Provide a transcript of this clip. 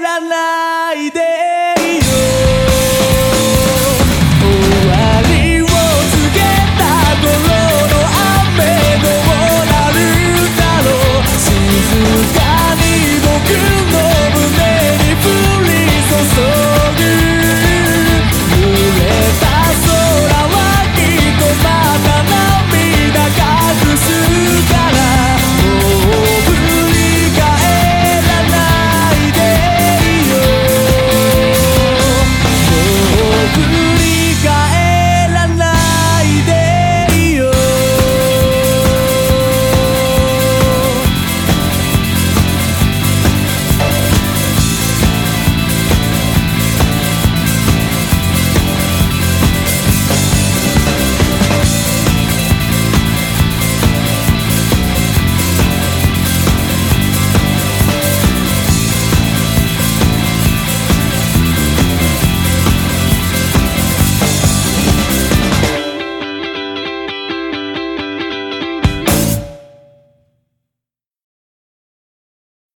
らないで